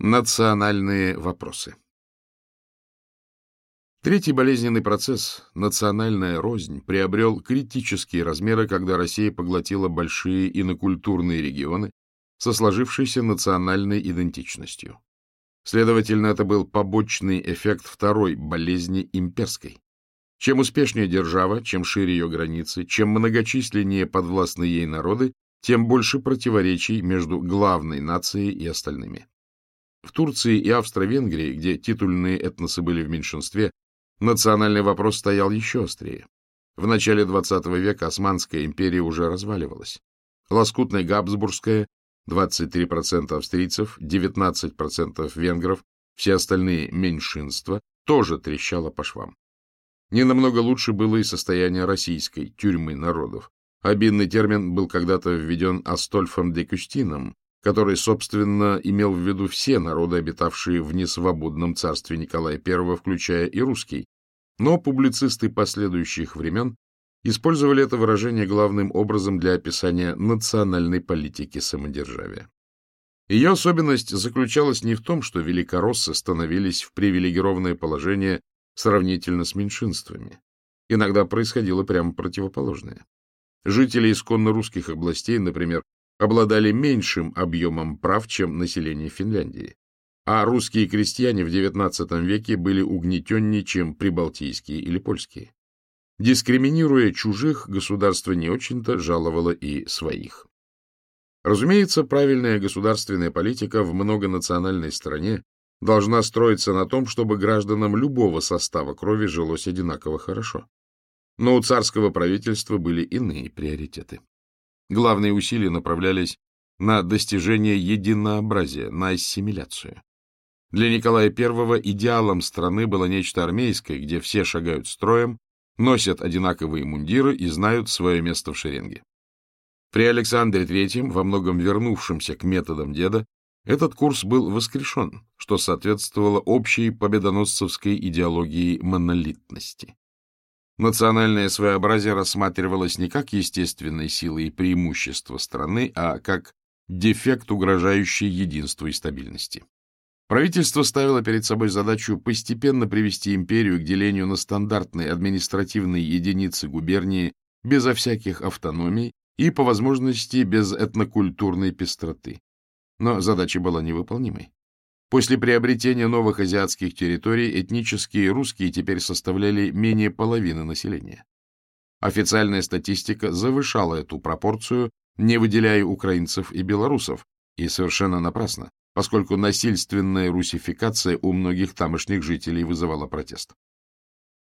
Национальные вопросы Третий болезненный процесс, национальная рознь, приобрел критические размеры, когда Россия поглотила большие инокультурные регионы со сложившейся национальной идентичностью. Следовательно, это был побочный эффект второй болезни имперской. Чем успешнее держава, чем шире ее границы, чем многочисленнее подвластные ей народы, тем больше противоречий между главной нацией и остальными. В Турции и Австро-Венгрии, где титульные этносы были в меньшинстве, национальный вопрос стоял еще острее. В начале XX века Османская империя уже разваливалась. Лоскутная Габсбургская, 23% австрийцев, 19% венгров, все остальные меньшинства, тоже трещало по швам. Не намного лучше было и состояние российской тюрьмы народов. Обидный термин был когда-то введен Астольфом де Кюстином, который, собственно, имел в виду все народы, обитавшие в несвободном царстве Николая I, включая и русский. Но публицисты последующих времен использовали это выражение главным образом для описания национальной политики самодержавия. Ее особенность заключалась не в том, что великороссы становились в привилегированное положение сравнительно с меньшинствами. Иногда происходило прямо противоположное. Жители исконно русских областей, например, обладали меньшим объемом прав, чем население Финляндии, а русские крестьяне в XIX веке были угнетеннее, чем прибалтийские или польские. Дискриминируя чужих, государство не очень-то жаловало и своих. Разумеется, правильная государственная политика в многонациональной стране должна строиться на том, чтобы гражданам любого состава крови жилось одинаково хорошо. Но у царского правительства были иные приоритеты. Главные усилия направлялись на достижение единообразия, на ассимиляцию. Для Николая I идеалом страны было нечто армейское, где все шагают строем, носят одинаковые мундиры и знают свое место в шеренге. При Александре III, во многом вернувшемся к методам деда, этот курс был воскрешен, что соответствовало общей победоносцевской идеологии монолитности. Национальное своеобразие рассматривалось не как естественной силой и преимущество страны, а как дефект, угрожающий единству и стабильности. Правительство ставило перед собой задачу постепенно привести империю к делению на стандартные административные единицы губернии безо всяких автономий и, по возможности, без этнокультурной пестроты. Но задача была невыполнимой. После приобретения новых азиатских территорий этнические русские теперь составляли менее половины населения. Официальная статистика завышала эту пропорцию, не выделяя украинцев и белорусов, и совершенно напрасно, поскольку насильственная русификация у многих тамошних жителей вызывала протест.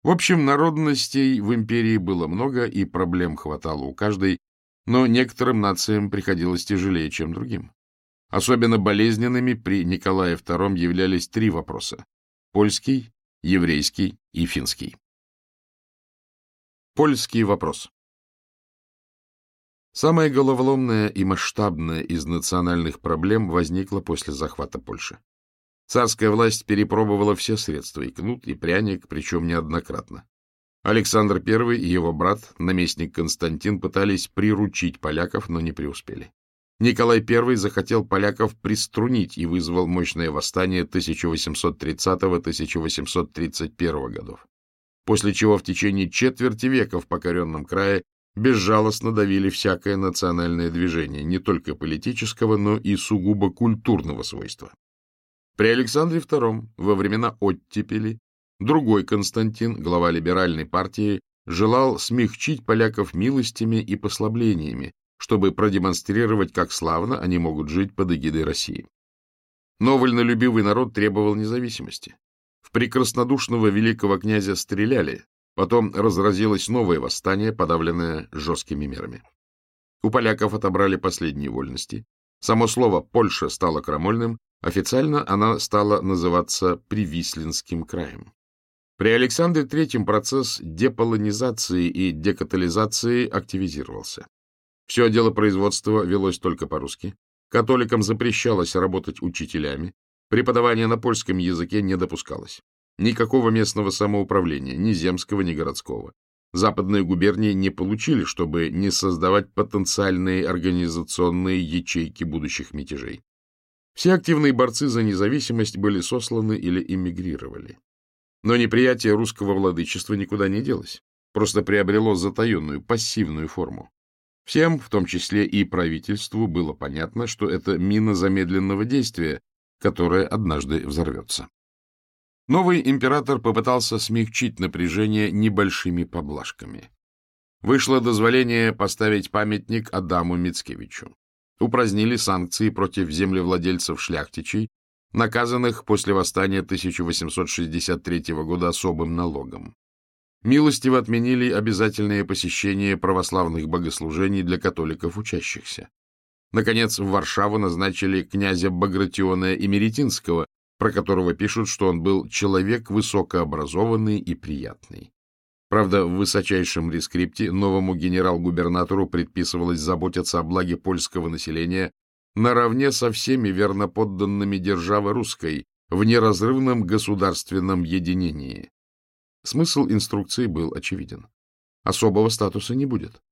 В общем, народностей в империи было много, и проблем хватало у каждой, но некоторым нациям приходилось тяжелее, чем другим. Особенно болезненными при Николае II являлись три вопроса – польский, еврейский и финский. Польский вопрос Самая головоломная и масштабная из национальных проблем возникла после захвата Польши. Царская власть перепробовала все средства, и кнут, и пряник, причем неоднократно. Александр I и его брат, наместник Константин, пытались приручить поляков, но не преуспели. Николай I захотел поляков приструнить и вызвал мощное восстание 1830-1831 годов, после чего в течение четверти века в покоренном крае безжалостно давили всякое национальное движение, не только политического, но и сугубо культурного свойства. При Александре II во времена оттепели другой Константин, глава либеральной партии, желал смягчить поляков милостями и послаблениями, чтобы продемонстрировать, как славно они могут жить под эгидой России. Но вольнолюбивый народ требовал независимости. В прекраснодушного великого князя стреляли, потом разразилось новое восстание, подавленное жесткими мерами. У поляков отобрали последние вольности. Само слово «Польша» стало крамольным, официально она стала называться Привислинским краем. При Александре III процесс деполонизации и декатализации активизировался. Все дело производства велось только по-русски. Католикам запрещалось работать учителями. Преподавание на польском языке не допускалось. Никакого местного самоуправления, ни земского, ни городского. Западные губернии не получили, чтобы не создавать потенциальные организационные ячейки будущих мятежей. Все активные борцы за независимость были сосланы или эмигрировали. Но неприятие русского владычества никуда не делось, просто приобрело затаенную, пассивную форму. Всем, в том числе и правительству, было понятно, что это мина замедленного действия, которая однажды взорвется. Новый император попытался смягчить напряжение небольшими поблажками. Вышло дозволение поставить памятник Адаму Мицкевичу. Упразднили санкции против землевладельцев-шляхтичей, наказанных после восстания 1863 года особым налогом. Милостиво отменили обязательное посещение православных богослужений для католиков учащихся. Наконец, в Варшаву назначили князя Багратиона Эмеретинского, про которого пишут, что он был человек высокообразованный и приятный. Правда, в высочайшем рескрипте новому генерал-губернатору предписывалось заботиться о благе польского населения наравне со всеми верноподданными державы русской в неразрывном государственном единении. Смысл инструкции был очевиден. Особого статуса не будет.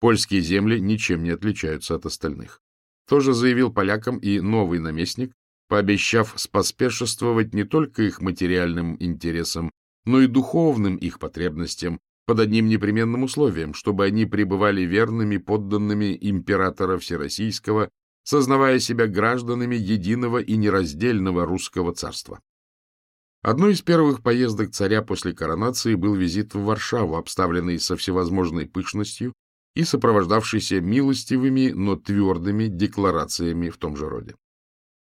Польские земли ничем не отличаются от остальных. Тоже заявил полякам и новый наместник, пообещав споспешествовать не только их материальным интересам, но и духовным их потребностям под одним непременным условием, чтобы они пребывали верными подданными императора Всероссийского, сознавая себя гражданами единого и нераздельного русского царства. Одной из первых поездок царя после коронации был визит в Варшаву, обставленный со всевозможной пышностью и сопровождавшийся милостивыми, но твердыми декларациями в том же роде.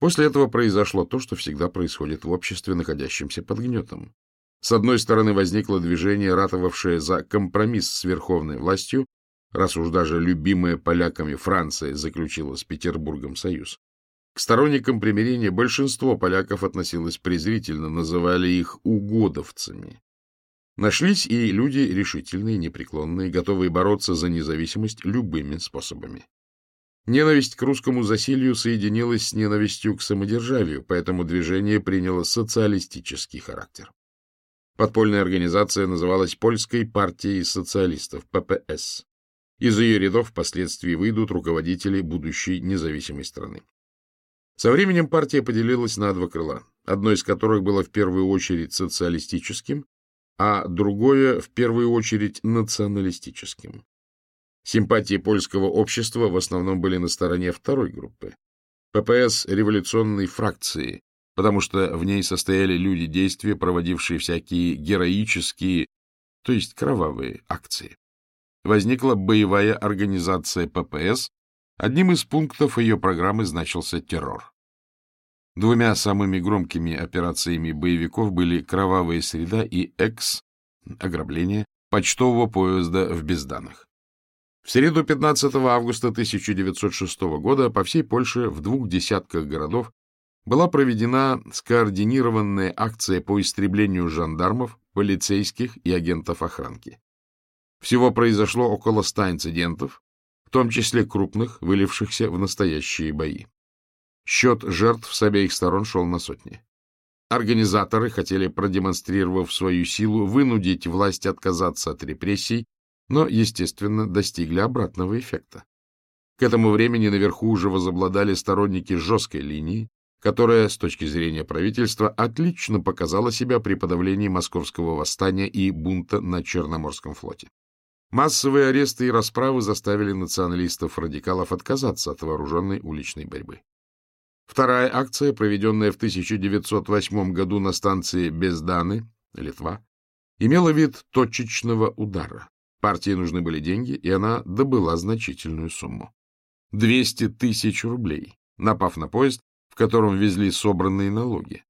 После этого произошло то, что всегда происходит в обществе, находящемся под гнетом. С одной стороны, возникло движение, ратовавшее за компромисс с верховной властью, раз уж даже любимая поляками Франция заключила с Петербургом союз. К сторонникам примирения большинство поляков относилось презрительно, называли их угодовцами. Нашлись и люди решительные, непреклонные, готовые бороться за независимость любыми способами. Ненависть к русскому засилью соединилась с ненавистью к самодержавию, поэтому движение приняло социалистический характер. Подпольная организация называлась Польской партией социалистов, ППС. Из ее рядов впоследствии выйдут руководители будущей независимой страны. Со временем партия поделилась на два крыла, одно из которых было в первую очередь социалистическим, а другое в первую очередь националистическим. Симпатии польского общества в основном были на стороне второй группы. ППС революционной фракции, потому что в ней состояли люди действия, проводившие всякие героические, то есть кровавые акции. Возникла боевая организация ППС, одним из пунктов ее программы значился террор. Двумя самыми громкими операциями боевиков были «Кровавая среда» и «Экс» — ограбление почтового поезда в Безданах. В среду 15 августа 1906 года по всей Польше в двух десятках городов была проведена скоординированная акция по истреблению жандармов, полицейских и агентов охранки. Всего произошло около ста инцидентов, в том числе крупных, вылившихся в настоящие бои. Счет жертв с обеих сторон шел на сотни. Организаторы хотели, продемонстрировав свою силу, вынудить власть отказаться от репрессий, но, естественно, достигли обратного эффекта. К этому времени наверху уже возобладали сторонники жесткой линии, которая, с точки зрения правительства, отлично показала себя при подавлении московского восстания и бунта на Черноморском флоте. Массовые аресты и расправы заставили националистов-радикалов отказаться от вооруженной уличной борьбы. Вторая акция, проведенная в 1908 году на станции Безданы, Литва, имела вид точечного удара. Партии нужны были деньги, и она добыла значительную сумму. 200 тысяч рублей. Напав на поезд, в котором везли собранные налоги.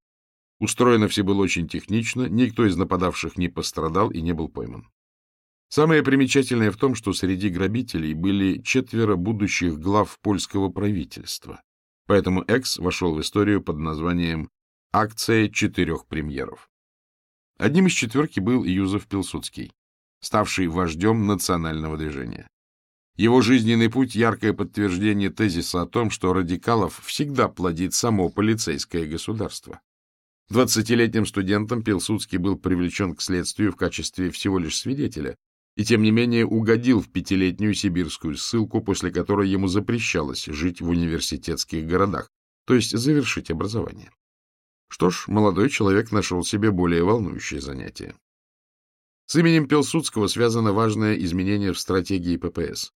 Устроено все было очень технично, никто из нападавших не пострадал и не был пойман. Самое примечательное в том, что среди грабителей были четверо будущих глав польского правительства, поэтому Экс вошел в историю под названием «Акция четырех премьеров». Одним из четверки был Юзеф Пилсудский, ставший вождем национального движения. Его жизненный путь — яркое подтверждение тезиса о том, что радикалов всегда плодит само полицейское государство. Двадцатилетним студентом Пилсудский был привлечен к следствию в качестве всего лишь свидетеля и, тем не менее, угодил в пятилетнюю сибирскую ссылку, после которой ему запрещалось жить в университетских городах, то есть завершить образование. Что ж, молодой человек нашел себе более волнующее занятие. С именем Пилсудского связано важное изменение в стратегии ППС.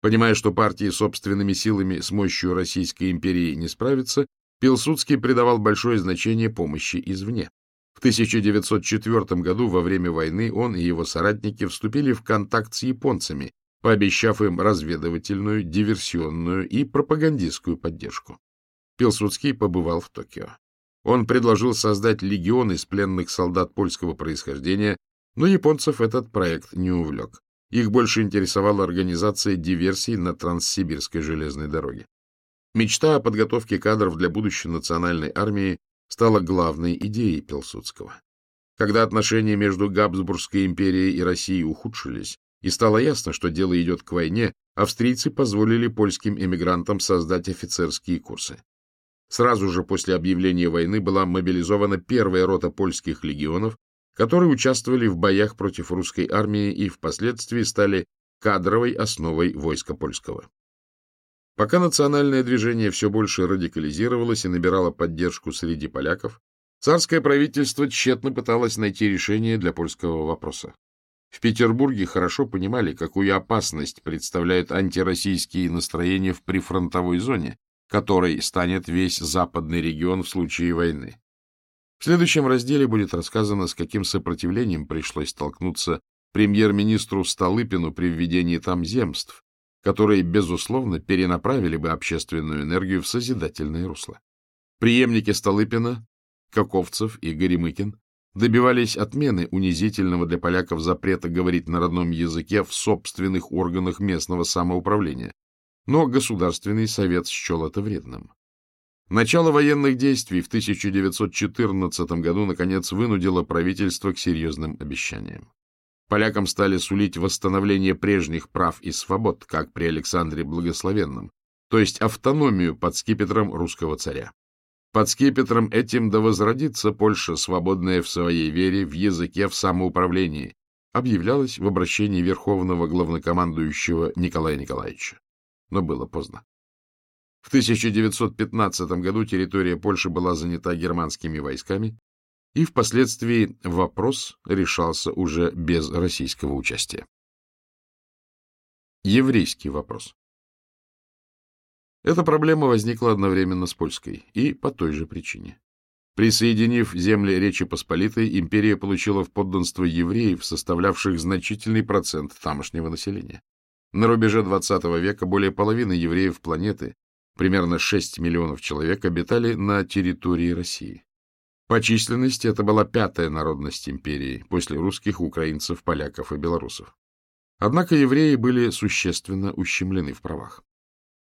Понимая, что партии собственными силами с мощью Российской империи не справится, Пилсудский придавал большое значение помощи извне. В 1904 году во время войны он и его соратники вступили в контакт с японцами, пообещав им разведывательную, диверсионную и пропагандистскую поддержку. Пилсудский побывал в Токио. Он предложил создать легион из пленных солдат польского происхождения, но японцев этот проект не увлек. Их больше интересовала организация диверсий на Транссибирской железной дороге. Мечта о подготовке кадров для будущей национальной армии стала главной идеей Пилсудского. Когда отношения между Габсбургской империей и Россией ухудшились, и стало ясно, что дело идет к войне, австрийцы позволили польским эмигрантам создать офицерские курсы. Сразу же после объявления войны была мобилизована первая рота польских легионов, которые участвовали в боях против русской армии и впоследствии стали кадровой основой войска польского. Пока национальное движение все больше радикализировалось и набирало поддержку среди поляков, царское правительство тщетно пыталось найти решение для польского вопроса. В Петербурге хорошо понимали, какую опасность представляют антироссийские настроения в прифронтовой зоне, которой станет весь западный регион в случае войны. В следующем разделе будет рассказано, с каким сопротивлением пришлось столкнуться премьер-министру Столыпину при введении там земств, которые, безусловно, перенаправили бы общественную энергию в созидательное русло. Приемники Столыпина, Каковцев и Горемыкин добивались отмены унизительного для поляков запрета говорить на родном языке в собственных органах местного самоуправления, но Государственный совет счел это вредным. Начало военных действий в 1914 году, наконец, вынудило правительство к серьезным обещаниям. Полякам стали сулить восстановление прежних прав и свобод, как при Александре Благословенном, то есть автономию под скипетром русского царя. Под скипетром этим да возродится Польша, свободная в своей вере, в языке, в самоуправлении, объявлялось в обращении верховного главнокомандующего Николая Николаевича. Но было поздно. В 1915 году территория Польши была занята германскими войсками, и впоследствии вопрос решался уже без российского участия. Еврейский вопрос Эта проблема возникла одновременно с польской, и по той же причине. Присоединив земли Речи Посполитой, империя получила в подданство евреев, составлявших значительный процент тамошнего населения. На рубеже XX века более половины евреев планеты примерно 6 миллионов человек обитали на территории России. По численности это была пятая народность империи, после русских, украинцев, поляков и белорусов. Однако евреи были существенно ущемлены в правах.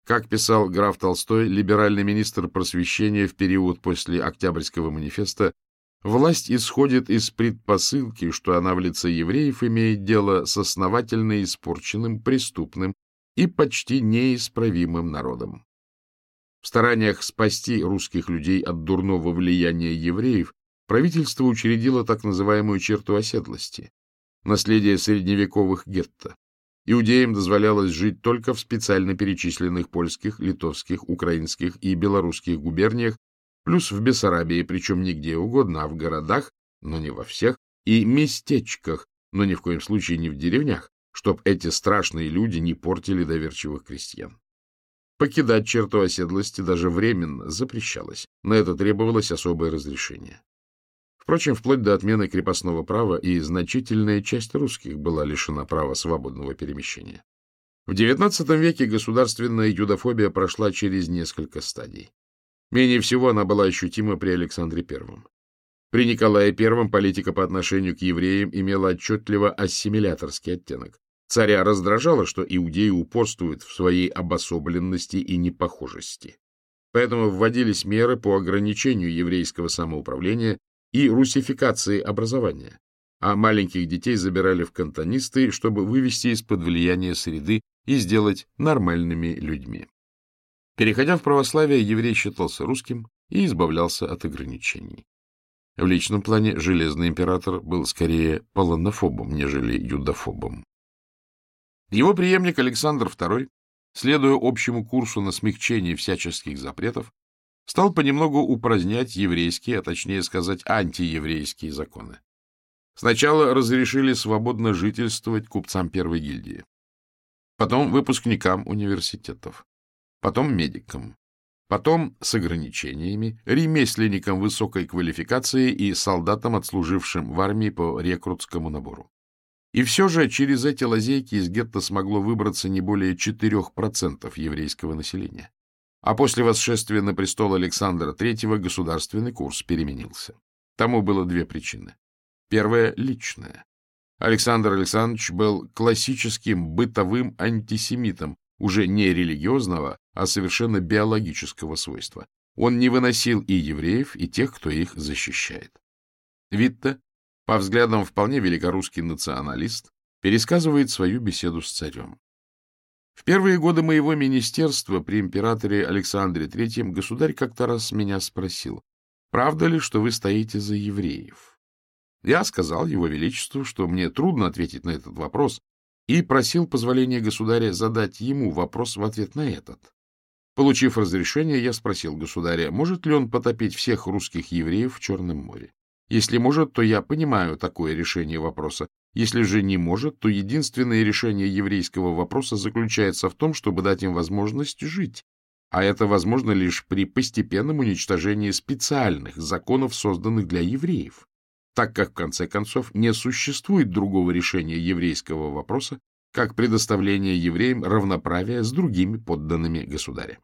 Как писал граф Толстой, либеральный министр просвещения в период после Октябрьского манифеста, власть исходит из предпосылки, что она в лице евреев имеет дело с основательно испорченным, преступным и почти неисправимым народом. В стараниях спасти русских людей от дурного влияния евреев правительство учредило так называемую черту оседлости, наследие средневековых гетто. Иудеям дозволялось жить только в специально перечисленных польских, литовских, украинских и белорусских губерниях, плюс в Бессарабии, причем нигде угодно, а в городах, но не во всех, и местечках, но ни в коем случае не в деревнях, чтоб эти страшные люди не портили доверчивых крестьян. Покидать черту оседлости даже временно запрещалось. На это требовалось особое разрешение. Впрочем, вплоть до отмены крепостного права и значительная часть русских была лишена права свободного перемещения. В XIX веке государственная юдофобия прошла через несколько стадий. Менее всего она была ощутима при Александре I. При Николае I политика по отношению к евреям имела отчетливо ассимиляторский оттенок. Царя раздражало, что иудеи упорствуют в своей обособленности и непохожести. Поэтому вводились меры по ограничению еврейского самоуправления и русификации образования, а маленьких детей забирали в кантонисты, чтобы вывести из-под влияния среды и сделать нормальными людьми. Переходя в православие, еврей считался русским и избавлялся от ограничений. В личном плане Железный император был скорее полонофобом, нежели юдофобом. Его преемник Александр II, следуя общему курсу на смягчение всяческих запретов, стал понемногу упразднять еврейские, а точнее сказать, антиеврейские законы. Сначала разрешили свободно жительствовать купцам первой гильдии, потом выпускникам университетов, потом медикам, потом с ограничениями, ремесленникам высокой квалификации и солдатам, отслужившим в армии по рекрутскому набору. И все же через эти лазейки из гетто смогло выбраться не более 4% еврейского населения. А после восшествия на престол Александра III государственный курс переменился. Тому было две причины. Первая — личная. Александр Александрович был классическим бытовым антисемитом, уже не религиозного, а совершенно биологического свойства. Он не выносил и евреев, и тех, кто их защищает. Витте, по взглядам вполне великорусский националист, пересказывает свою беседу с царем. В первые годы моего министерства при императоре Александре III государь как-то раз меня спросил, правда ли, что вы стоите за евреев? Я сказал его величеству, что мне трудно ответить на этот вопрос, и просил позволения государя задать ему вопрос в ответ на этот. Получив разрешение, я спросил государя, может ли он потопить всех русских евреев в Черном море. Если может, то я понимаю такое решение вопроса. Если же не может, то единственное решение еврейского вопроса заключается в том, чтобы дать им возможность жить. А это возможно лишь при постепенном уничтожении специальных законов, созданных для евреев так как, в конце концов, не существует другого решения еврейского вопроса, как предоставление евреям равноправия с другими подданными государя.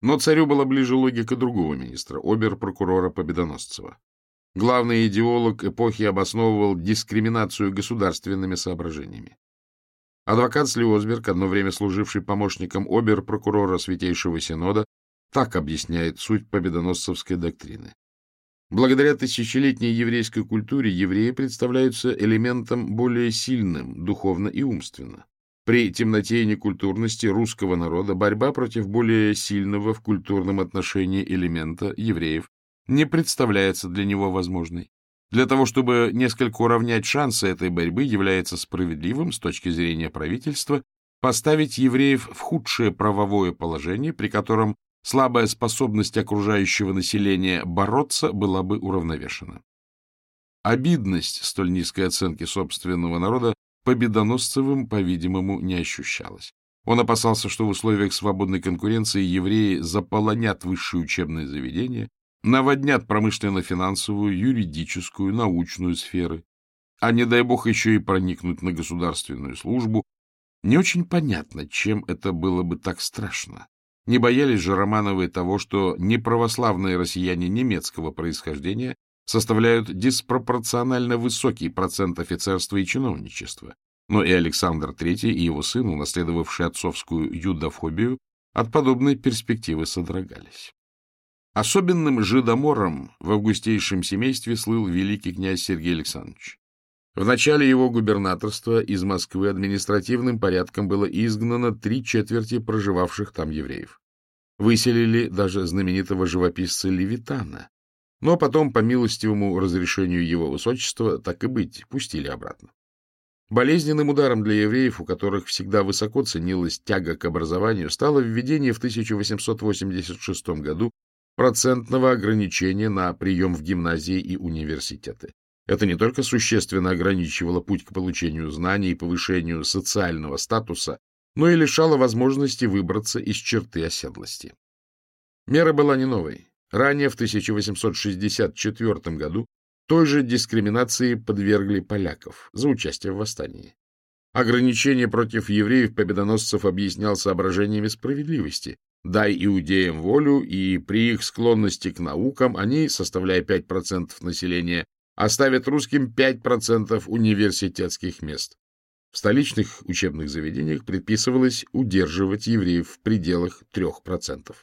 Но царю была ближе логика другого министра, обер-прокурора Победоносцева. Главный идеолог эпохи обосновывал дискриминацию государственными соображениями. Адвокат Слиосберг, одно время служивший помощником обер-прокурора Святейшего Синода, так объясняет суть победоносцевской доктрины. Благодаря тысячелетней еврейской культуре евреи представляются элементом более сильным духовно и умственно. При темноте и некультурности русского народа борьба против более сильного в культурном отношении элемента евреев не представляется для него возможной. Для того, чтобы несколько уравнять шансы этой борьбы, является справедливым с точки зрения правительства поставить евреев в худшее правовое положение, при котором слабая способность окружающего населения бороться была бы уравновешена. Обидность столь низкой оценки собственного народа Победоносцевым, по-видимому, не ощущалась. Он опасался, что в условиях свободной конкуренции евреи заполонят высшие учебные заведения, наводнят промышленно-финансовую, юридическую, научную сферы, а не дай бог еще и проникнуть на государственную службу. Не очень понятно, чем это было бы так страшно. Не боялись же Романовы того, что неправославные россияне немецкого происхождения составляют диспропорционально высокий процент офицерства и чиновничества. Но и Александр III и его сын, унаследовавший отцовскую юдофобию, от подобной перспективы содрогались. Особенным жидомором в августейшем семействе слыл великий князь Сергей Александрович. В начале его губернаторства из Москвы административным порядком было изгнано три четверти проживавших там евреев. Выселили даже знаменитого живописца Левитана, но потом, по милостивому разрешению его высочества, так и быть, пустили обратно. Болезненным ударом для евреев, у которых всегда высоко ценилась тяга к образованию, стало введение в 1886 году процентного ограничения на прием в гимназии и университеты. Это не только существенно ограничивало путь к получению знаний и повышению социального статуса, но и лишало возможности выбраться из черты оседлости. Мера была не новой. Ранее, в 1864 году, той же дискриминации подвергли поляков за участие в восстании. Ограничение против евреев-победоносцев объяснял соображениями справедливости. Дай иудеям волю, и при их склонности к наукам они, составляя 5% населения, оставят русским 5% университетских мест. В столичных учебных заведениях предписывалось удерживать евреев в пределах 3%.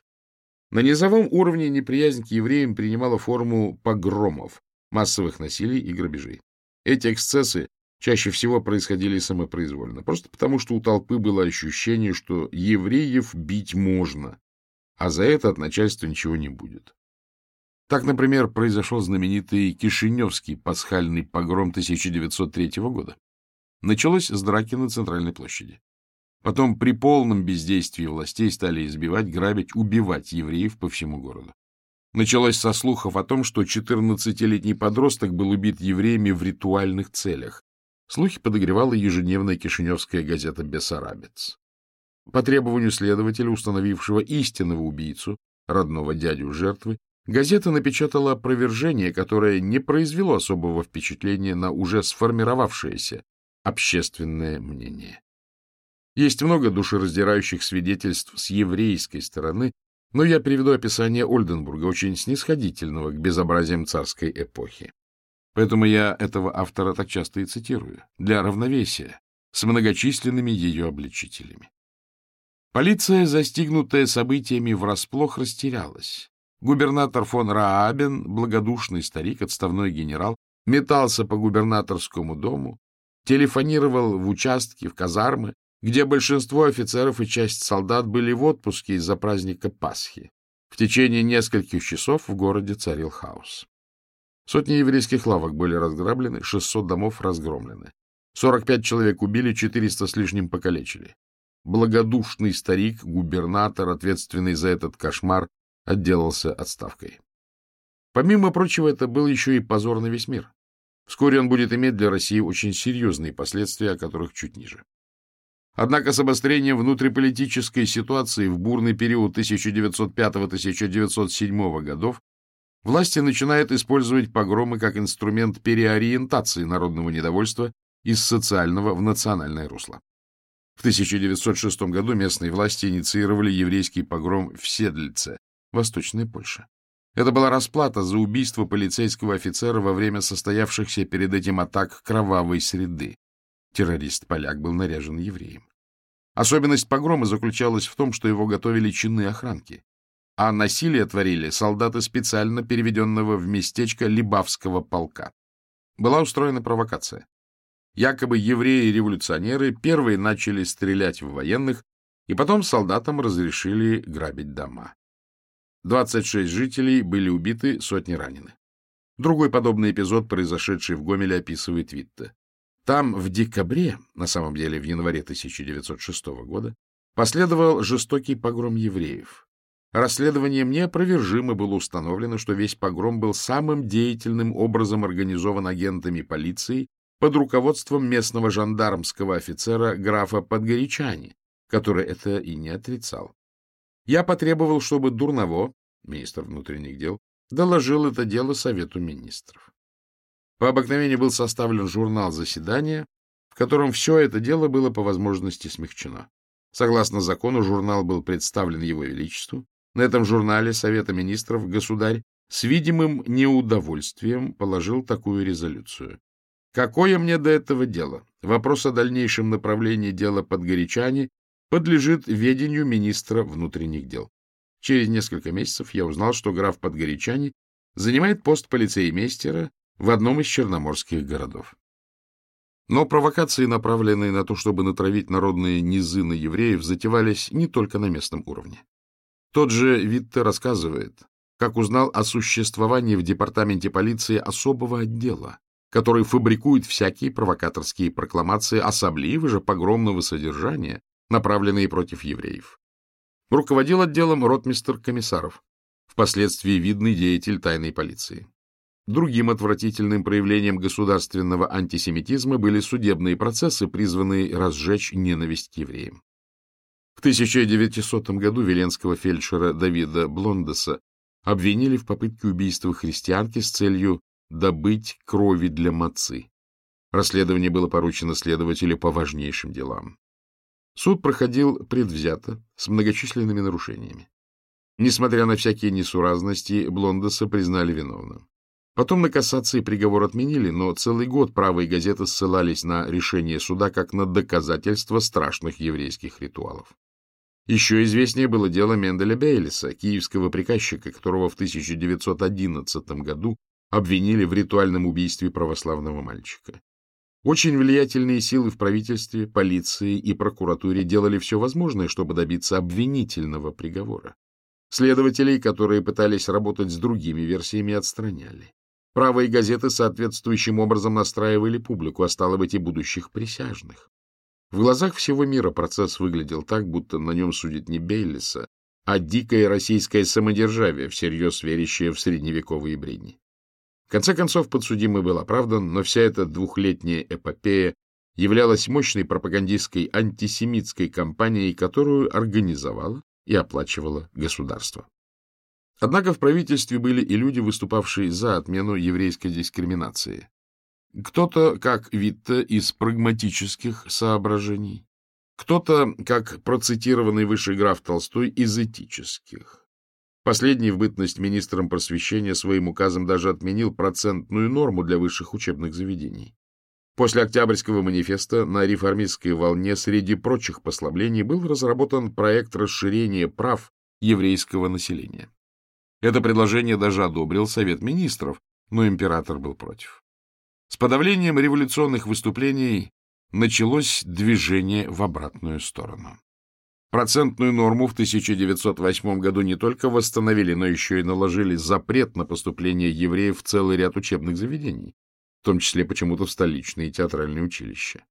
На низовом уровне неприязнь к евреям принимала форму погромов, массовых насилий и грабежей. Эти эксцессы чаще всего происходили самопроизвольно, просто потому что у толпы было ощущение, что евреев бить можно, а за это от начальства ничего не будет. Так, например, произошел знаменитый Кишиневский пасхальный погром 1903 года. Началось с драки на Центральной площади. Потом при полном бездействии властей стали избивать, грабить, убивать евреев по всему городу. Началось со слухов о том, что 14-летний подросток был убит евреями в ритуальных целях. Слухи подогревала ежедневная кишиневская газета «Бессарабец». По требованию следователя, установившего истинного убийцу, родного дядю жертвы, газета напечатала опровержение, которое не произвело особого впечатления на уже сформировавшееся общественное мнение. Есть много душераздирающих свидетельств с еврейской стороны, но я приведу описание Ольденбурга, очень снисходительного к безобразиям царской эпохи. Поэтому я этого автора так часто и цитирую, для равновесия, с многочисленными ее обличителями. Полиция, застигнутая событиями врасплох, растерялась. Губернатор фон Раабен, благодушный старик, отставной генерал, метался по губернаторскому дому, телефонировал в участки, в казармы, где большинство офицеров и часть солдат были в отпуске из-за праздника Пасхи. В течение нескольких часов в городе царил хаос. Сотни еврейских лавок были разграблены, 600 домов разгромлены. 45 человек убили, 400 с лишним покалечили. Благодушный старик, губернатор, ответственный за этот кошмар, отделался отставкой. Помимо прочего, это был еще и позор на весь мир. Вскоре он будет иметь для России очень серьезные последствия, о которых чуть ниже. Однако с обострением внутриполитической ситуации в бурный период 1905-1907 годов власти начинают использовать погромы как инструмент переориентации народного недовольства из социального в национальное русло. В 1906 году местные власти инициировали еврейский погром в Седлице, Восточная Польша. Это была расплата за убийство полицейского офицера во время состоявшихся перед этим атак кровавой среды. Террорист-поляк был наряжен евреем. Особенность погрома заключалась в том, что его готовили чины охранки, а насилие творили солдаты специально переведенного в местечко Либавского полка. Была устроена провокация. Якобы евреи-революционеры первые начали стрелять в военных, и потом солдатам разрешили грабить дома. 26 жителей были убиты, сотни ранены. Другой подобный эпизод, произошедший в Гомеле, описывает Витте. Там в декабре, на самом деле в январе 1906 года, последовал жестокий погром евреев. Расследованием неопровержимо было установлено, что весь погром был самым деятельным образом организован агентами полиции под руководством местного жандармского офицера графа Подгорячани, который это и не отрицал. Я потребовал, чтобы Дурново, министр внутренних дел, доложил это дело Совету министров. По обыкновению был составлен журнал заседания, в котором все это дело было по возможности смягчено. Согласно закону, журнал был представлен Его Величеству. На этом журнале Совета Министров государь с видимым неудовольствием положил такую резолюцию. Какое мне до этого дело? Вопрос о дальнейшем направлении дела подгорячане подлежит ведению министра внутренних дел. Через несколько месяцев я узнал, что граф Подгорячани занимает пост полицеймейстера в одном из черноморских городов. Но провокации, направленные на то, чтобы натравить народные низы на евреев, затевались не только на местном уровне. Тот же Витте рассказывает, как узнал о существовании в департаменте полиции особого отдела, который фабрикует всякие провокаторские прокламации, особливо же погромного содержания, направленные против евреев. Руководил отделом ротмистер Комиссаров, впоследствии видный деятель тайной полиции. Другим отвратительным проявлением государственного антисемитизма были судебные процессы, призванные разжечь ненависть к евреям. В 1900 году веленского фельдшера Давида Блондеса обвинили в попытке убийства христианки с целью добыть крови для мацы. Расследование было поручено следователю по важнейшим делам. Суд проходил предвзято, с многочисленными нарушениями. Несмотря на всякие несуразности, Блондеса признали виновным. Потом на кассации приговор отменили, но целый год правые газеты ссылались на решение суда как на доказательство страшных еврейских ритуалов. Еще известнее было дело Менделя Бейлиса, киевского приказчика, которого в 1911 году обвинили в ритуальном убийстве православного мальчика. Очень влиятельные силы в правительстве, полиции и прокуратуре делали все возможное, чтобы добиться обвинительного приговора. Следователей, которые пытались работать с другими версиями, отстраняли. Правые газеты соответствующим образом настраивали публику, а стало быть и будущих присяжных. В глазах всего мира процесс выглядел так, будто на нем судят не Бейлиса, а дикое российское самодержавие, всерьез верящее в средневековые бредни. В конце концов, подсудимый был оправдан, но вся эта двухлетняя эпопея являлась мощной пропагандистской антисемитской кампанией, которую организовало и оплачивало государство. Однако в правительстве были и люди, выступавшие за отмену еврейской дискриминации. Кто-то, как Витте, из прагматических соображений, кто-то, как процитированный выше граф Толстой, из этических. Последний в бытность министром просвещения своим указом даже отменил процентную норму для высших учебных заведений. После Октябрьского манифеста на реформистской волне среди прочих послаблений был разработан проект расширения прав еврейского населения. Это предложение даже одобрил Совет министров, но император был против. С подавлением революционных выступлений началось движение в обратную сторону. Процентную норму в 1908 году не только восстановили, но еще и наложили запрет на поступление евреев в целый ряд учебных заведений, в том числе почему-то в столичные театральные училища.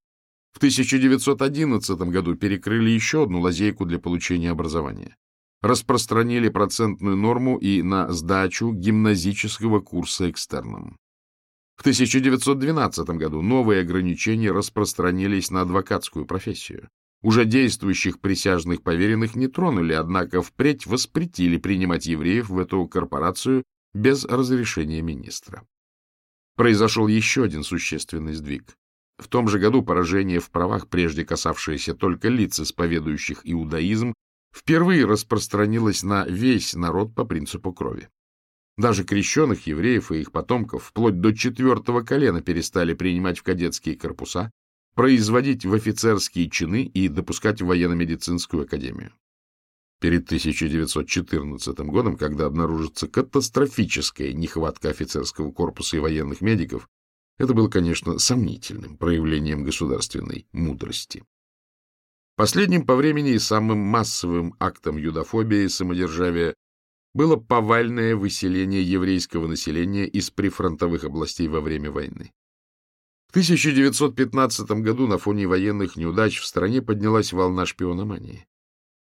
В 1911 году перекрыли еще одну лазейку для получения образования. Распространили процентную норму и на сдачу гимназического курса экстерном. В 1912 году новые ограничения распространились на адвокатскую профессию. Уже действующих присяжных поверенных не тронули, однако впредь воспретили принимать евреев в эту корпорацию без разрешения министра. Произошел еще один существенный сдвиг. В том же году поражение в правах, прежде касавшееся только лиц, исповедующих иудаизм, впервые распространилось на весь народ по принципу крови. Даже крещенных евреев и их потомков вплоть до четвертого колена перестали принимать в кадетские корпуса, производить в офицерские чины и допускать в военно-медицинскую академию. Перед 1914 годом, когда обнаружится катастрофическая нехватка офицерского корпуса и военных медиков, это было, конечно, сомнительным проявлением государственной мудрости. Последним по времени и самым массовым актом юдофобии и самодержавия было повальное выселение еврейского населения из прифронтовых областей во время войны. В 1915 году на фоне военных неудач в стране поднялась волна шпиономании.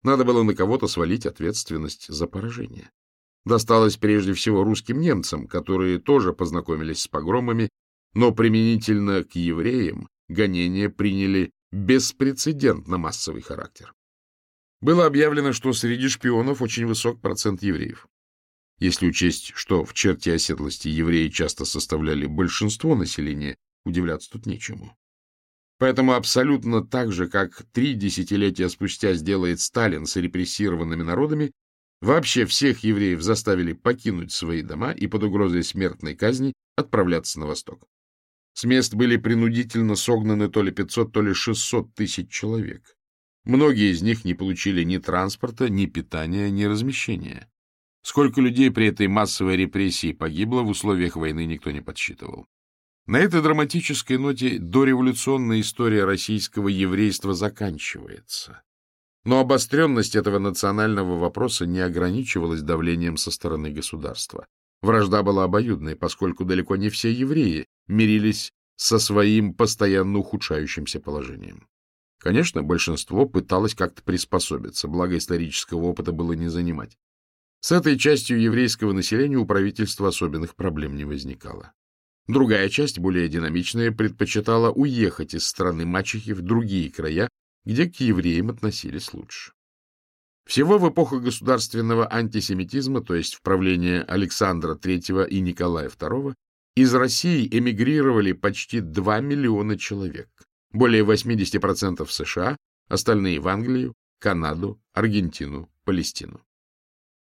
Надо было на кого-то свалить ответственность за поражение. Досталось прежде всего русским немцам, которые тоже познакомились с погромами, но применительно к евреям гонения приняли беспрецедентно массовый характер. Было объявлено, что среди шпионов очень высок процент евреев. Если учесть, что в черте оседлости евреи часто составляли большинство населения, удивляться тут нечему. Поэтому абсолютно так же, как три десятилетия спустя сделает Сталин с репрессированными народами, вообще всех евреев заставили покинуть свои дома и под угрозой смертной казни отправляться на восток. С мест были принудительно согнаны то ли 500, то ли 600 тысяч человек. Многие из них не получили ни транспорта, ни питания, ни размещения. Сколько людей при этой массовой репрессии погибло в условиях войны, никто не подсчитывал. На этой драматической ноте дореволюционная история российского еврейства заканчивается. Но обостренность этого национального вопроса не ограничивалась давлением со стороны государства. Вражда была обоюдной, поскольку далеко не все евреи мирились со своим постоянно ухудшающимся положением. Конечно, большинство пыталось как-то приспособиться, благо исторического опыта было не занимать. С этой частью еврейского населения у правительства особенных проблем не возникало. Другая часть, более динамичная, предпочитала уехать из страны мачехи в другие края, где к евреям относились лучше. Всего в эпоху государственного антисемитизма, то есть в правление Александра III и Николая II, из России эмигрировали почти 2 миллиона человек более 80% в США, остальные в Англию, Канаду, Аргентину, Палестину.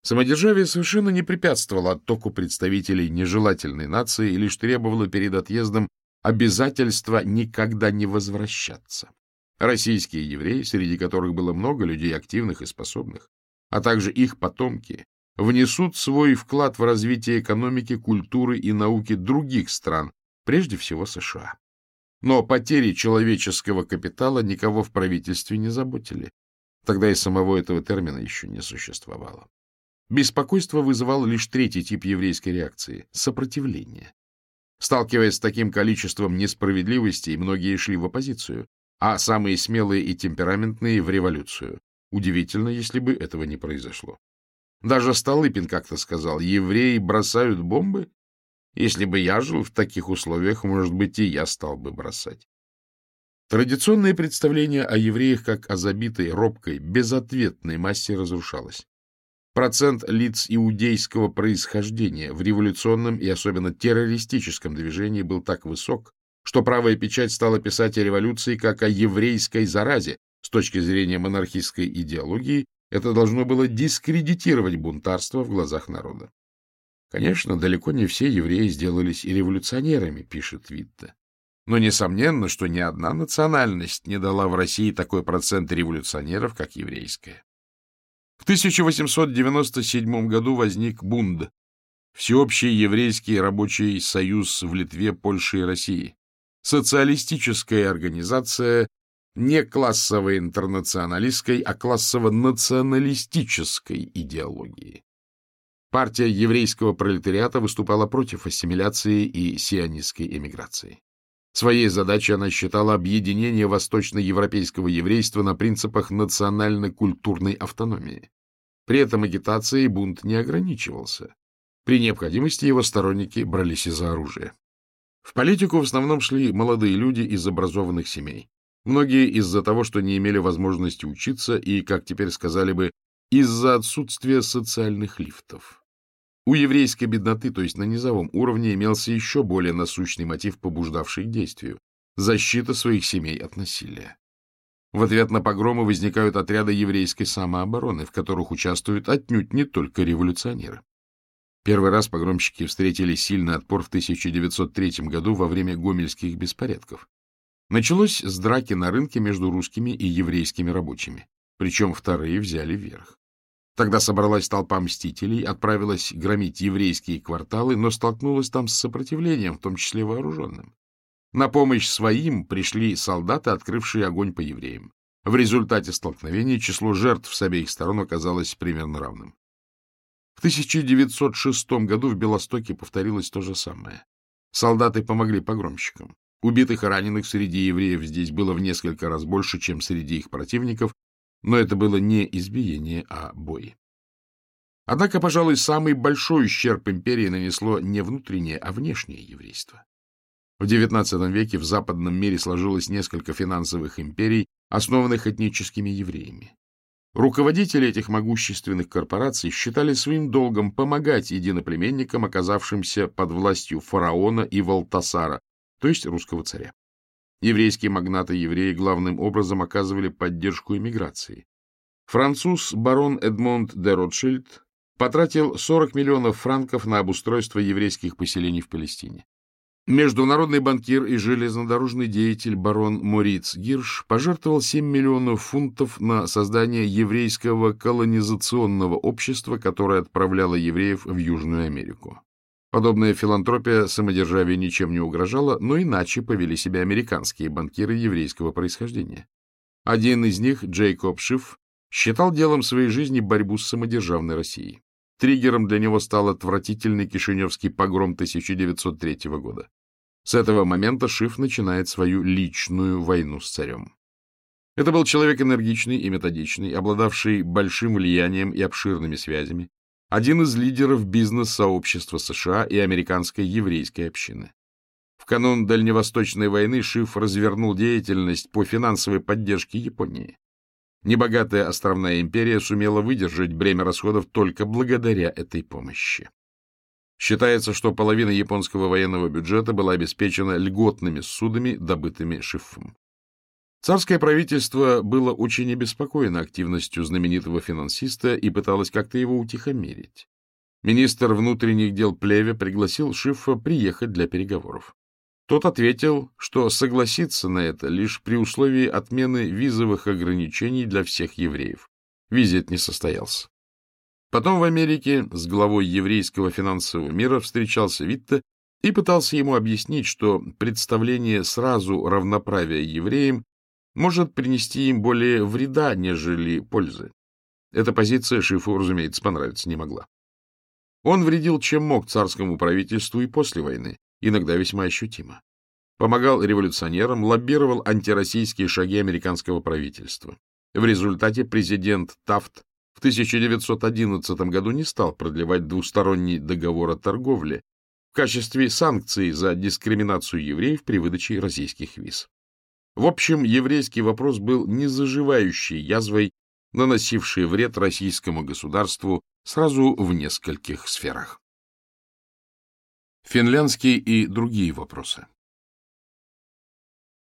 Самодержавие совершенно не препятствовало оттоку представителей нежелательной нации и лишь требовало перед отъездом обязательства никогда не возвращаться. Российские евреи, среди которых было много людей активных и способных, а также их потомки, внесут свой вклад в развитие экономики, культуры и науки других стран, прежде всего США. Но потери человеческого капитала никого в правительстве не заботили. Тогда и самого этого термина еще не существовало. Беспокойство вызывал лишь третий тип еврейской реакции — сопротивление. Сталкиваясь с таким количеством несправедливостей, многие шли в оппозицию, а самые смелые и темпераментные — в революцию. Удивительно, если бы этого не произошло. Даже Столыпин как-то сказал, евреи бросают бомбы? Если бы я жил в таких условиях, может быть, и я стал бы бросать. Традиционное представление о евреях как о забитой, робкой, безответной массе разрушалось. Процент лиц иудейского происхождения в революционном и особенно террористическом движении был так высок, что правая печать стала писать о революции как о еврейской заразе. С точки зрения монархистской идеологии это должно было дискредитировать бунтарство в глазах народа. Конечно, далеко не все евреи сделались и революционерами, пишет Витте. Но несомненно, что ни одна национальность не дала в России такой процент революционеров, как еврейская. В 1897 году возник Бунд, Всеобщий еврейский рабочий союз в Литве, Польше и России, социалистическая организация не классовой интернационалистской, а классово-националистической идеологии. Партия еврейского пролетариата выступала против ассимиляции и сионистской эмиграции. Своей задачей она считала объединение восточноевропейского еврейства на принципах национально-культурной автономии. При этом агитацией бунт не ограничивался. При необходимости его сторонники брались из за оружия. В политику в основном шли молодые люди из образованных семей. Многие из-за того, что не имели возможности учиться и, как теперь сказали бы, из-за отсутствия социальных лифтов. У еврейской бедноты, то есть на низовом уровне, имелся еще более насущный мотив, побуждавший к действию – защита своих семей от насилия. В ответ на погромы возникают отряды еврейской самообороны, в которых участвуют отнюдь не только революционеры. Первый раз погромщики встретили сильный отпор в 1903 году во время гомельских беспорядков. Началось с драки на рынке между русскими и еврейскими рабочими, причем вторые взяли верх. Тогда собралась толпа мстителей, отправилась громить еврейские кварталы, но столкнулась там с сопротивлением, в том числе вооруженным. На помощь своим пришли солдаты, открывшие огонь по евреям. В результате столкновения число жертв с обеих сторон оказалось примерно равным. В 1906 году в Белостоке повторилось то же самое. Солдаты помогли погромщикам. Убитых и раненых среди евреев здесь было в несколько раз больше, чем среди их противников, но это было не избиение, а бой. Однако, пожалуй, самый большой ущерб империи нанесло не внутреннее, а внешнее еврейство. В XIX веке в западном мире сложилось несколько финансовых империй, основанных этническими евреями. Руководители этих могущественных корпораций считали своим долгом помогать единоплеменникам, оказавшимся под властью фараона и Валтасара, то есть русского царя. Еврейские магнаты-евреи главным образом оказывали поддержку эмиграции. Француз барон Эдмонд де Ротшильд потратил 40 миллионов франков на обустройство еврейских поселений в Палестине. Международный банкир и железнодорожный деятель барон Мориц Гирш пожертвовал 7 миллионов фунтов на создание еврейского колонизационного общества, которое отправляло евреев в Южную Америку. Подобная филантропия самодержавию ничем не угрожала, но иначе повели себя американские банкиры еврейского происхождения. Один из них, Джейкоб Шиф, считал делом своей жизни борьбу с самодержавной Россией. Триггером для него стал отвратительный кишиневский погром 1903 года. С этого момента Шиф начинает свою личную войну с царем. Это был человек энергичный и методичный, обладавший большим влиянием и обширными связями, один из лидеров бизнес-сообщества США и американской еврейской общины. В канун Дальневосточной войны Шиф развернул деятельность по финансовой поддержке Японии. Небогатая островная империя сумела выдержать бремя расходов только благодаря этой помощи. Считается, что половина японского военного бюджета была обеспечена льготными судами, добытыми Шифом. Царское правительство было очень обеспокоено активностью знаменитого финансиста и пыталось как-то его утихомирить. Министр внутренних дел Плеве пригласил Шифа приехать для переговоров. Тот ответил, что согласится на это лишь при условии отмены визовых ограничений для всех евреев. Визит не состоялся. Потом в Америке с главой еврейского финансового мира встречался Витте и пытался ему объяснить, что представление сразу равноправия евреям может принести им более вреда, нежели пользы. Эта позиция Шифу, разумеется, понравиться не могла. Он вредил чем мог царскому правительству и после войны, иногда весьма ощутимо. Помогал революционерам, лоббировал антироссийские шаги американского правительства. В результате президент Тафт в 1911 году не стал продлевать двусторонний договор о торговле в качестве санкции за дискриминацию евреев при выдаче российских виз. В общем, еврейский вопрос был незаживающей язвой, наносившей вред российскому государству сразу в нескольких сферах. Финляндские и другие вопросы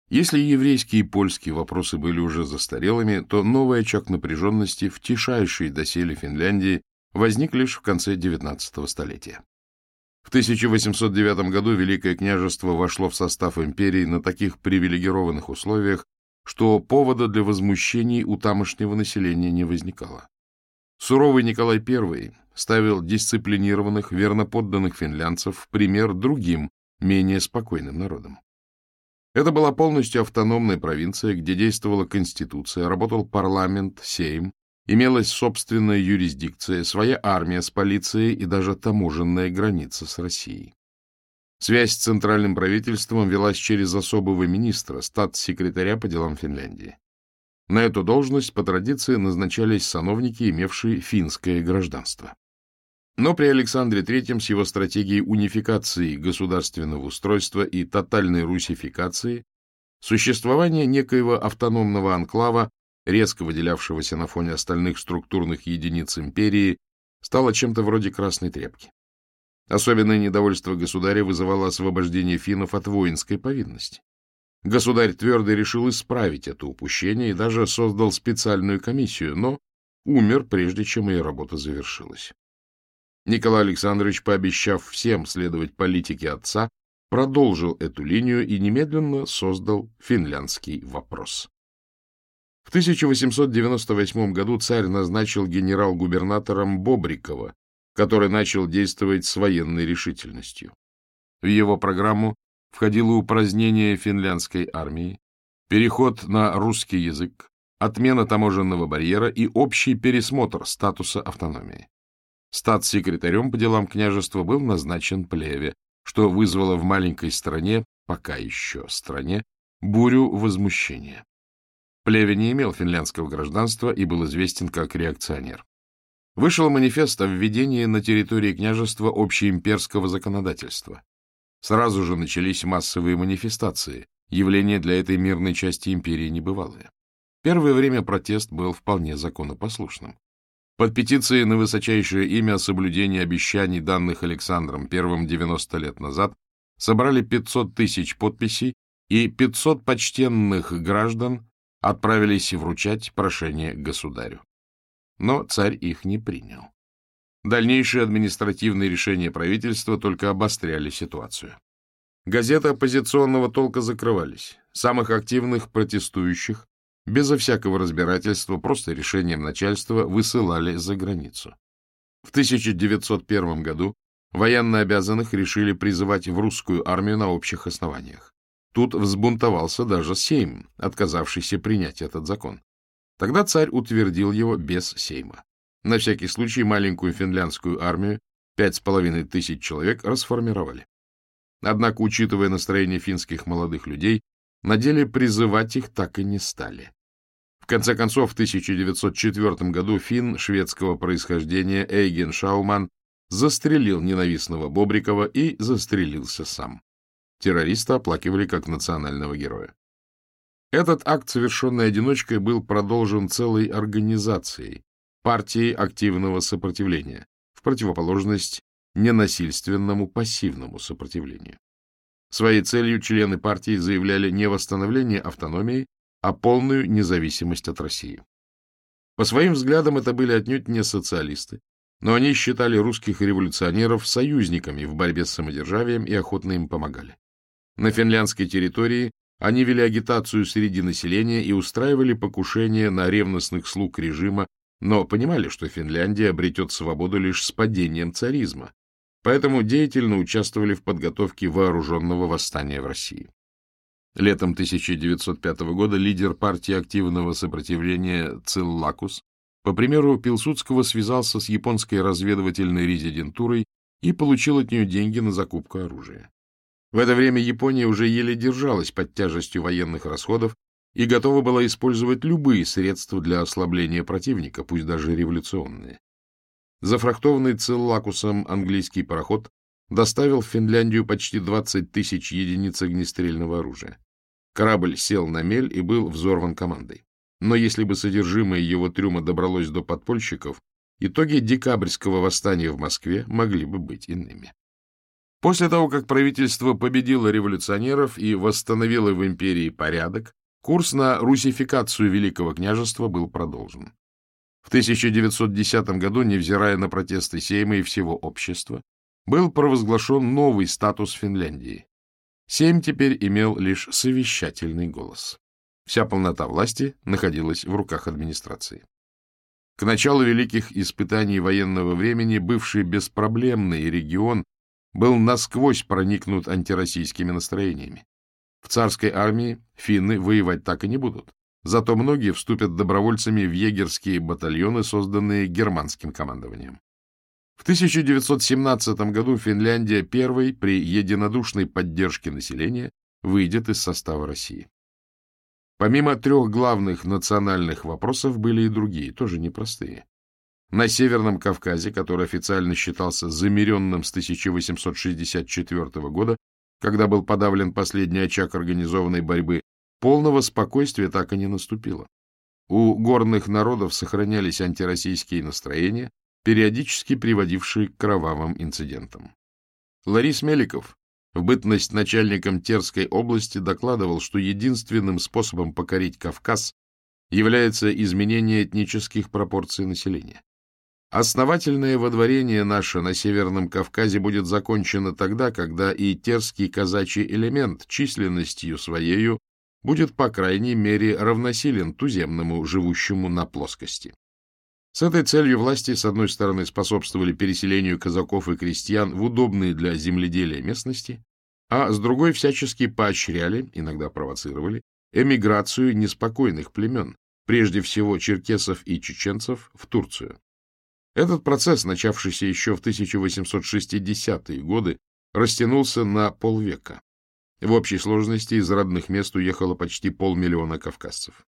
Если еврейские и польские вопросы были уже застарелыми, то новый очаг напряженности в тишайшей доселе Финляндии возник лишь в конце XIX столетия. В 1809 году Великое княжество вошло в состав империи на таких привилегированных условиях, что повода для возмущений у тамошнего населения не возникало. Суровый Николай I ставил дисциплинированных, верноподданных финлянцев в пример другим, менее спокойным народам. Это была полностью автономная провинция, где действовала конституция, работал парламент, сейм, Имелась собственная юрисдикция, своя армия с полицией и даже таможенная граница с Россией. Связь с центральным правительством велась через особого министра, статс-секретаря по делам Финляндии. На эту должность по традиции назначались сановники, имевшие финское гражданство. Но при Александре III с его стратегией унификации государственного устройства и тотальной русификации существование некоего автономного анклава резко выделявшегося на фоне остальных структурных единиц империи, стало чем-то вроде красной тряпки. Особенное недовольство государя вызывало освобождение финнов от воинской повинности. Государь твердо решил исправить это упущение и даже создал специальную комиссию, но умер, прежде чем ее работа завершилась. Николай Александрович, пообещав всем следовать политике отца, продолжил эту линию и немедленно создал финляндский вопрос. В 1898 году царь назначил генерал-губернатором Бобрикова, который начал действовать с военной решительностью. В его программу входило упразднение финляндской армии, переход на русский язык, отмена таможенного барьера и общий пересмотр статуса автономии. Статс-секретарем по делам княжества был назначен Плеве, что вызвало в маленькой стране, пока еще стране, бурю возмущения. Плеве не имел финляндского гражданства и был известен как реакционер. Вышел манифест о введении на территории княжества общеимперского законодательства. Сразу же начались массовые манифестации, явление для этой мирной части империи небывалое. Первое время протест был вполне законопослушным. Под петицией на высочайшее имя о соблюдении обещаний, данных Александром I 90 лет назад, собрали 500 тысяч подписей, и 500 почтенных граждан отправились вручать прошение государю. Но царь их не принял. Дальнейшие административные решения правительства только обостряли ситуацию. Газеты оппозиционного толка закрывались. Самых активных протестующих, безо всякого разбирательства, просто решением начальства, высылали за границу. В 1901 году военнообязанных решили призывать в русскую армию на общих основаниях. Тут взбунтовался даже Сейм, отказавшийся принять этот закон. Тогда царь утвердил его без Сейма. На всякий случай маленькую финляндскую армию, пять с половиной тысяч человек, расформировали. Однако, учитывая настроение финских молодых людей, на деле призывать их так и не стали. В конце концов, в 1904 году фин шведского происхождения Эйген Шауман застрелил ненавистного Бобрикова и застрелился сам. Террориста оплакивали как национального героя. Этот акт, совершенный одиночкой, был продолжен целой организацией, партией активного сопротивления, в противоположность ненасильственному пассивному сопротивлению. Своей целью члены партии заявляли не восстановление автономии, а полную независимость от России. По своим взглядам это были отнюдь не социалисты, но они считали русских революционеров союзниками в борьбе с самодержавием и охотно им помогали. На финляндской территории они вели агитацию среди населения и устраивали покушения на ревностных слуг режима, но понимали, что Финляндия обретет свободу лишь с падением царизма, поэтому деятельно участвовали в подготовке вооруженного восстания в России. Летом 1905 года лидер партии активного сопротивления Циллакус, по примеру Пилсудского, связался с японской разведывательной резидентурой и получил от нее деньги на закупку оружия. В это время Япония уже еле держалась под тяжестью военных расходов и готова была использовать любые средства для ослабления противника, пусть даже революционные. Зафрахтованный Циллакусом английский пароход доставил в Финляндию почти 20 тысяч единиц огнестрельного оружия. Корабль сел на мель и был взорван командой. Но если бы содержимое его трюма добралось до подпольщиков, итоги декабрьского восстания в Москве могли бы быть иными. После того, как правительство победило революционеров и восстановило в империи порядок, курс на русификацию Великого княжества был продолжен. В 1910 году, невзирая на протесты Сейма и всего общества, был провозглашен новый статус Финляндии. Сейм теперь имел лишь совещательный голос. Вся полнота власти находилась в руках администрации. К началу великих испытаний военного времени бывший беспроблемный регион был насквозь проникнут антироссийскими настроениями. В царской армии финны воевать так и не будут. Зато многие вступят добровольцами в егерские батальоны, созданные германским командованием. В 1917 году Финляндия первой при единодушной поддержке населения выйдет из состава России. Помимо трех главных национальных вопросов были и другие, тоже непростые. На Северном Кавказе, который официально считался замеренным с 1864 года, когда был подавлен последний очаг организованной борьбы, полного спокойствия так и не наступило. У горных народов сохранялись антироссийские настроения, периодически приводившие к кровавым инцидентам. Ларис Меликов в бытность начальником Терской области докладывал, что единственным способом покорить Кавказ является изменение этнических пропорций населения. Основательное водворение наше на Северном Кавказе будет закончено тогда, когда и терский казачий элемент численностью своею будет, по крайней мере, равносилен туземному, живущему на плоскости. С этой целью власти, с одной стороны, способствовали переселению казаков и крестьян в удобные для земледелия местности, а с другой всячески поощряли, иногда провоцировали, эмиграцию неспокойных племен, прежде всего черкесов и чеченцев, в Турцию. Этот процесс, начавшийся еще в 1860-е годы, растянулся на полвека. В общей сложности из родных мест уехало почти полмиллиона кавказцев.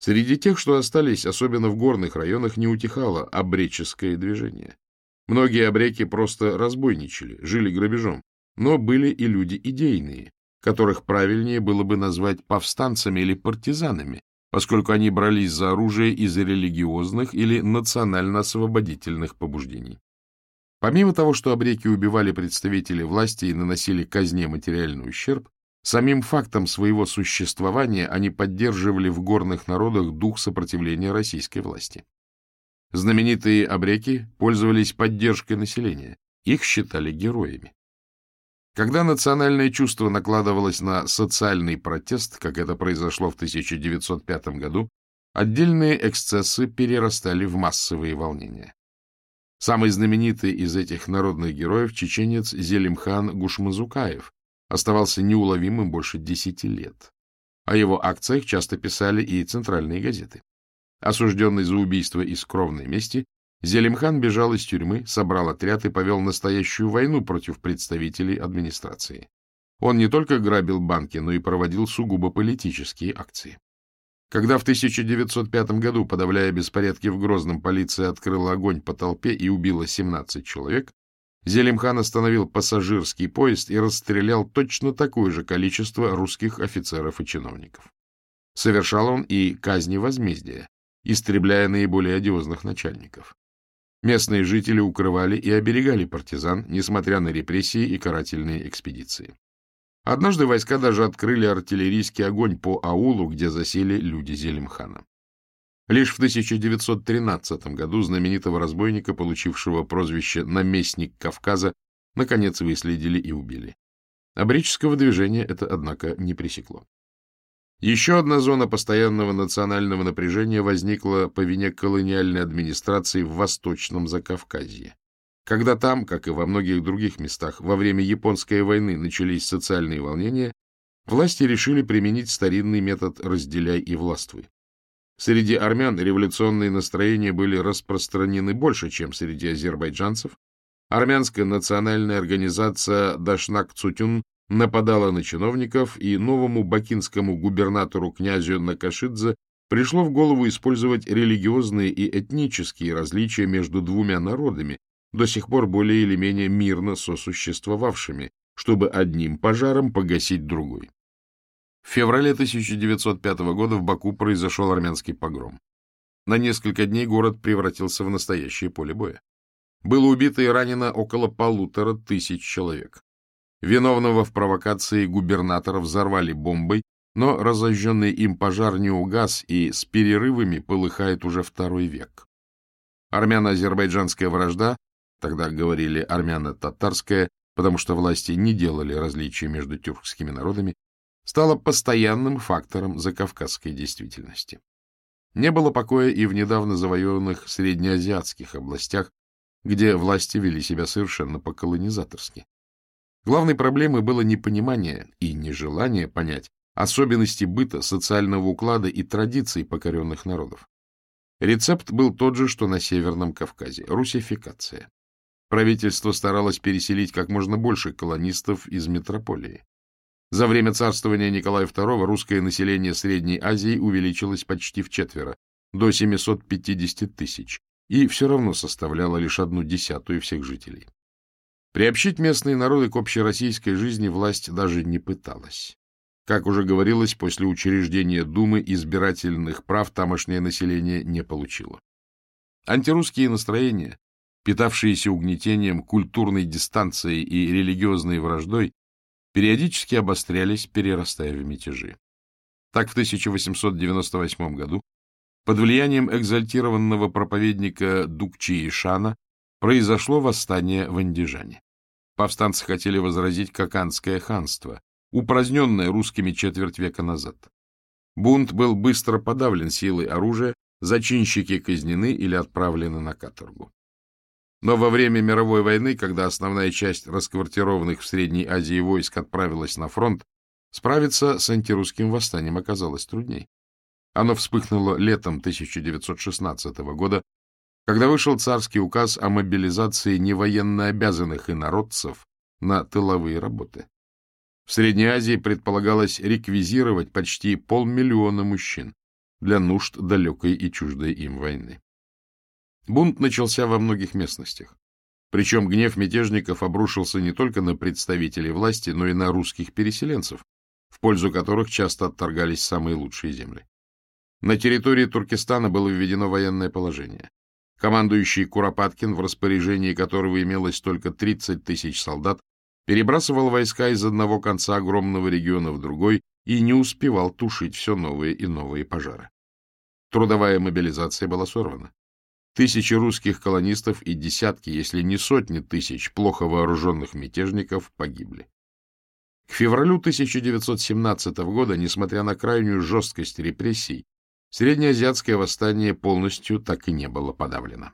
Среди тех, что остались, особенно в горных районах, не утихало обреческое движение. Многие обреки просто разбойничали, жили грабежом, но были и люди идейные, которых правильнее было бы назвать повстанцами или партизанами, поскольку они брались за оружие из-за религиозных или национально-освободительных побуждений. Помимо того, что обреки убивали представителей власти и наносили казне материальный ущерб, Самим фактом своего существования они поддерживали в горных народах дух сопротивления российской власти. Знаменитые обреки пользовались поддержкой населения, их считали героями. Когда национальное чувство накладывалось на социальный протест, как это произошло в 1905 году, отдельные эксцессы перерастали в массовые волнения. Самый знаменитый из этих народных героев – чеченец Зелимхан Гушмазукаев, оставался неуловимым больше десяти лет. О его акциях часто писали и центральные газеты. Осужденный за убийство из кровной мести, Зелимхан бежал из тюрьмы, собрал отряд и повел настоящую войну против представителей администрации. Он не только грабил банки, но и проводил сугубо политические акции. Когда в 1905 году, подавляя беспорядки в Грозном, полиция открыла огонь по толпе и убила 17 человек, Зелимхан остановил пассажирский поезд и расстрелял точно такое же количество русских офицеров и чиновников. Совершал он и казни возмездия, истребляя наиболее одиозных начальников. Местные жители укрывали и оберегали партизан, несмотря на репрессии и карательные экспедиции. Однажды войска даже открыли артиллерийский огонь по аулу, где засели люди Зелимхана. Лишь в 1913 году знаменитого разбойника, получившего прозвище «наместник Кавказа», наконец выследили и убили. Обреческого движения это, однако, не пресекло. Еще одна зона постоянного национального напряжения возникла по вине колониальной администрации в Восточном Закавказье. Когда там, как и во многих других местах, во время Японской войны начались социальные волнения, власти решили применить старинный метод «разделяй и властвуй». Среди армян революционные настроения были распространены больше, чем среди азербайджанцев. Армянская национальная организация Дашнак Цутюн нападала на чиновников, и новому бакинскому губернатору князю Накашидзе пришло в голову использовать религиозные и этнические различия между двумя народами, до сих пор более или менее мирно сосуществовавшими, чтобы одним пожаром погасить другой. В феврале 1905 года в Баку произошел армянский погром. На несколько дней город превратился в настоящее поле боя. Было убито и ранено около полутора тысяч человек. Виновного в провокации губернатора взорвали бомбой, но разожженный им пожар не угас и с перерывами полыхает уже второй век. Армяно-азербайджанская вражда, тогда говорили армяно-татарская, потому что власти не делали различия между тюркскими народами, стала постоянным фактором закавказской действительности. Не было покоя и в недавно завоеванных среднеазиатских областях, где власти вели себя совершенно по-колонизаторски. Главной проблемой было непонимание и нежелание понять особенности быта, социального уклада и традиций покоренных народов. Рецепт был тот же, что на Северном Кавказе – русификация. Правительство старалось переселить как можно больше колонистов из метрополии. За время царствования Николая II русское население Средней Азии увеличилось почти в четверо, до 750 тысяч, и все равно составляло лишь одну десятую всех жителей. Приобщить местные народы к общероссийской жизни власть даже не пыталась. Как уже говорилось, после учреждения Думы избирательных прав тамошнее население не получило. Антирусские настроения, питавшиеся угнетением, культурной дистанцией и религиозной враждой, периодически обострялись, перерастая в мятежи. Так в 1898 году под влиянием экзальтированного проповедника Дукчи Ишана произошло восстание в Андижане. Повстанцы хотели возразить Каканское ханство, упраздненное русскими четверть века назад. Бунт был быстро подавлен силой оружия, зачинщики казнены или отправлены на каторгу. Но во время мировой войны, когда основная часть расквартированных в Средней Азии войск отправилась на фронт, справиться с антирусским восстанием оказалось трудней. Оно вспыхнуло летом 1916 года, когда вышел царский указ о мобилизации невоеннообязанных инородцев на тыловые работы. В Средней Азии предполагалось реквизировать почти полмиллиона мужчин для нужд далекой и чуждой им войны. Бунт начался во многих местностях. Причем гнев мятежников обрушился не только на представителей власти, но и на русских переселенцев, в пользу которых часто отторгались самые лучшие земли. На территории Туркестана было введено военное положение. Командующий Куропаткин, в распоряжении которого имелось только 30 тысяч солдат, перебрасывал войска из одного конца огромного региона в другой и не успевал тушить все новые и новые пожары. Трудовая мобилизация была сорвана. Тысячи русских колонистов и десятки, если не сотни тысяч плохо вооруженных мятежников погибли. К февралю 1917 года, несмотря на крайнюю жесткость репрессий, Среднеазиатское восстание полностью так и не было подавлено.